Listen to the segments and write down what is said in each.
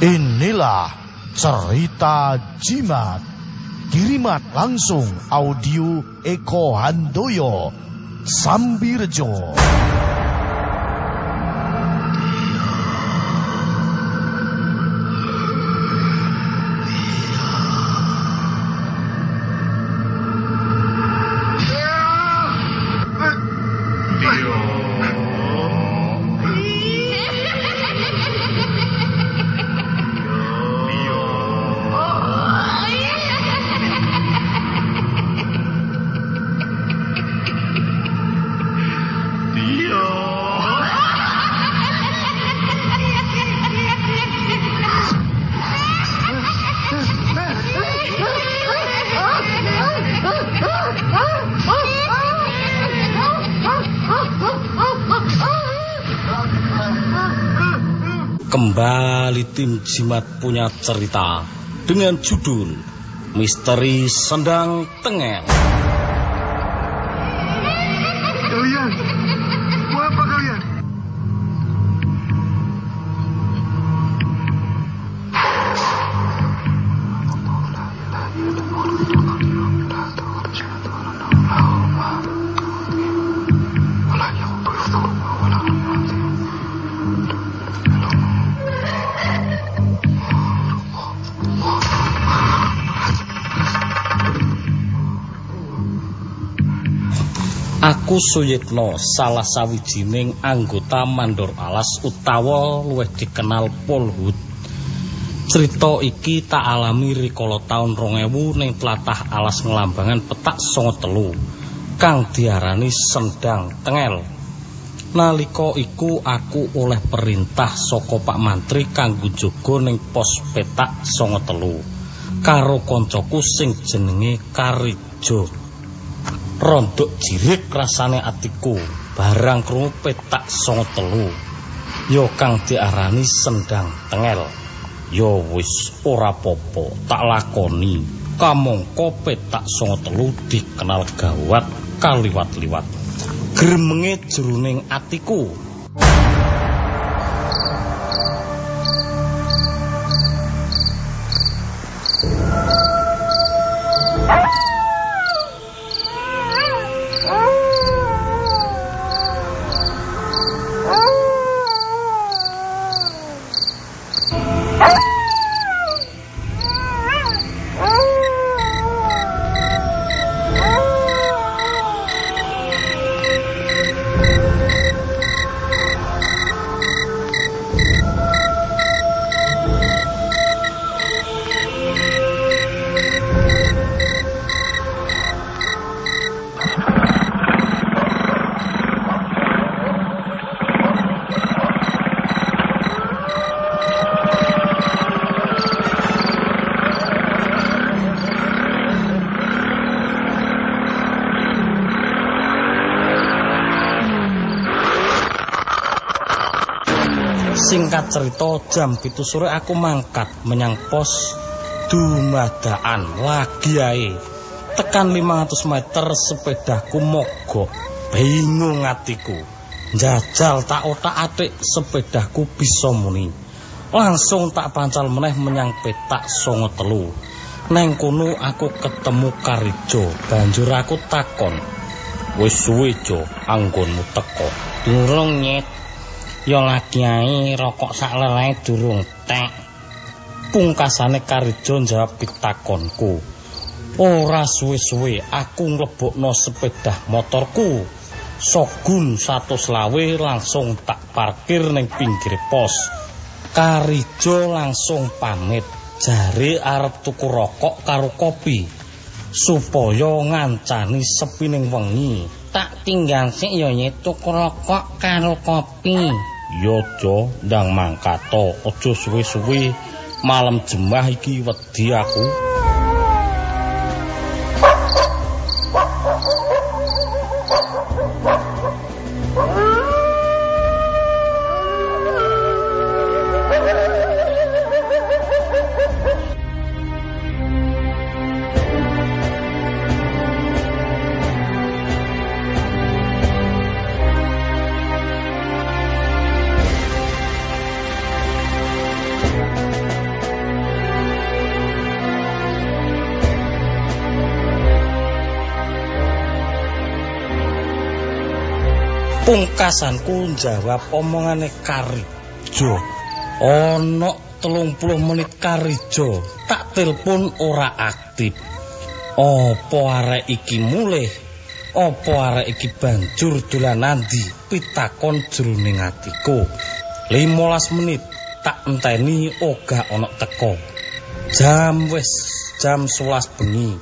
Inilah cerita jimat. Kirimat langsung audio Eko Handoyo Sambirjo. Kembali tim Jimat punya cerita dengan judul Misteri Sendang Tengel. Aku Suyitno, salah sawijining anggota Mandor Alas utawa luwih dikenal Polhut. Cerita iki tak alami rikala taun 2000 ning tlatah Alas Ngelambangan petak songo telu kang diarani Sendang Tengel. Nalika iku aku oleh perintah saka Pak Mantri kanggo jaga ning pos petak songo telu karo koncoku sing jenenge Karijo. Rondok jirik rasane atiku. Barang krungu petak songo telu. Ya kang diarani sendang tengel. Ya wis ora popo tak lakoni. Kamangka petak songo telu dikenal gawat kaliwat-liwat. Gremenge jroning atiku Singkat cerita jam pitu sore aku mangkat menyang pos dumadaan lagi ae. Tekan 500 meter sepedaku mogok. Bingung atiku. Njajal tak otak-atik sepedaku bisa muni. Langsung tak pancal meneh menyang petak songo telu. Neng kono aku ketemu Karijo. Banjur aku takon. Wis suwe jo anggonmu teko. Durung nyet. Ya lagi ae rokok sak lelai durung tek. Pungkasane Karijo njawab pitakonku. Ora suwe-suwe aku nglebokno sepedah motorku. Sogun satu selawe langsung tak parkir ning pinggir pos. Karijo langsung pamit. Jare arep tuku rokok karo kopi. Supaya ngancani sepi ning wengi. Tak tinggal sik ya nyet tuku rokok karo kopi. Yo jo ndang mangkato aja suwe-suwe malam jemah iki wedi aku. Pungkasanku jawab omongane Karijo. Ana telung puluh menit Karijo. Tak telepon ora aktif. Apa arek iki mulih? Apa arek iki banjur dolan nandi? Pitakon jroning atiku. 15 menit. Tak enteni ora ana teko. Jam wis jam 11 bengi.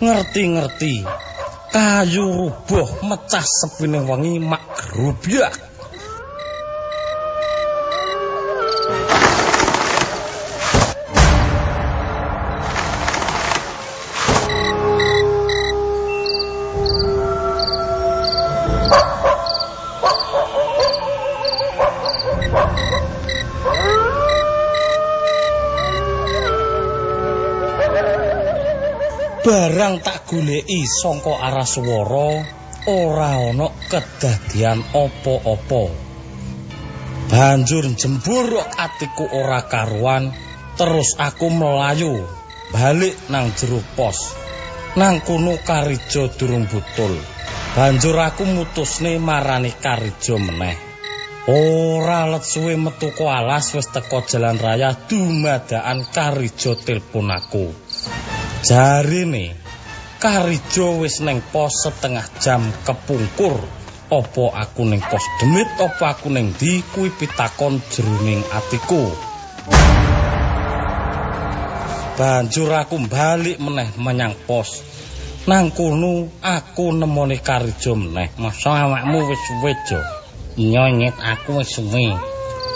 Ngerti-ngerti kayu rubuh mecah sepine wengi mak barang tak goleki saka arah swara ora ana kedadian apa-apa. Banjur jembur atiku ora karuan terus aku melayu balik nang jero pos nang kono karijo durung butul. Banjur aku mutusne marani karijo meneh. Ora let suwe metu alas wis teko jalan raya dumadaan karijo telepon aku Jarine Karijo wis neng pos setengah jam kepungkur. Apa aku neng pos demit apa aku neng di kuwi pitakon jroning atiku. Banjur aku balik meneh menyang pos. Nang kono aku nemoni Karijo meneh. Masa awakmu wis suwe jo? Nyonyet aku wis suwe.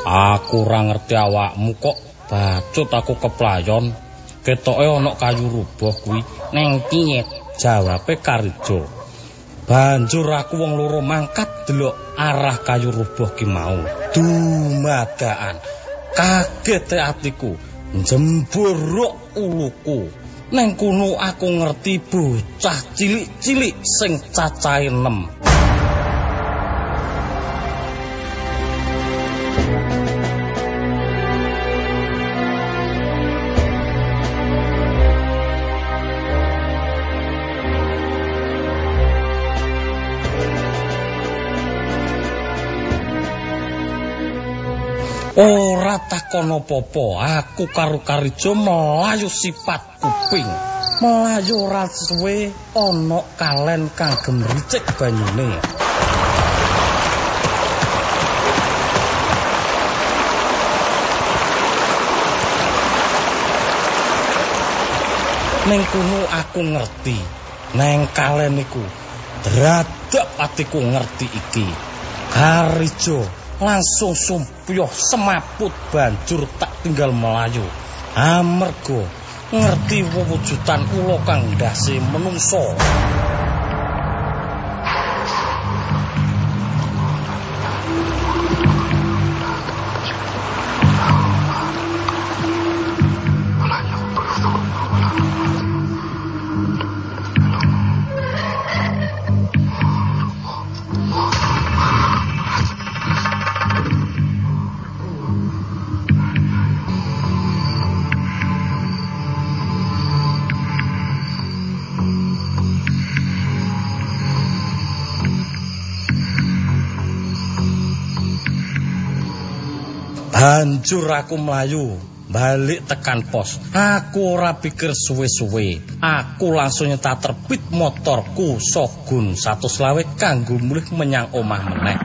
Aku ora ngerti awakmu kok bacut aku keplayon. Ketoke ana kayu rubuh kuwi. Neng piye? Jawabe Karijo banjur aku wong loro mangkat delok arah kayu rubuh ki mau. Dumadaan kaget atiku. Jemburuk uluku. Neng kuno aku ngerti bocah cilik-cilik sing cacahe 6 Ora takon apa-apa, aku karo Karijo melayu sifat kuping. Melayu ora suwe ana kalen kang gemricik banyune. Ning kuno aku ngerti, neng kalen iku dradap atiku ngerti iki. Karijo langsung sumpyuh semaput banjur tak tinggal melayu. Amarga ngerti wujudan kula kang ndase menungso Banjur aku mlayu balik tekan pos. Aku ora pikir suwe-suwe. Aku langsung nyetak terbit motorku Sogun 120 kanggo mulih menyang omah meneh.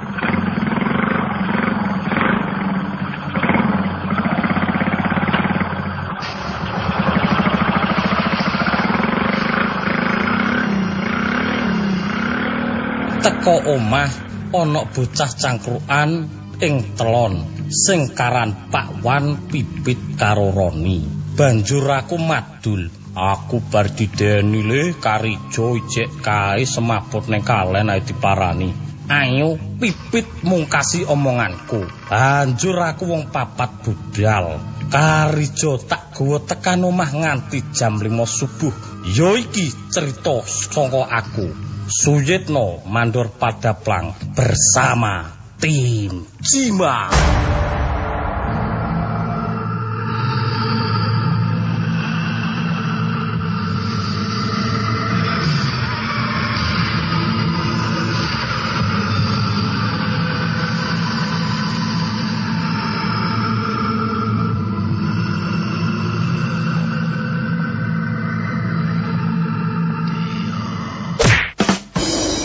Teko omah ana bocah cangkruan ing telon sing karan Pak Wan pipit karo Roni. Banjur aku madul. Aku bar dideni le karijo ijek kae semaput ning kalen ae diparani. Ayo pipit mungkasi omonganku. Banjur aku wong papat budal karijo tak gawa tekan omah nganti jam 5 subuh. Yo iki cerita saka aku. Suyitno mandor pada plang bersama tim Cima.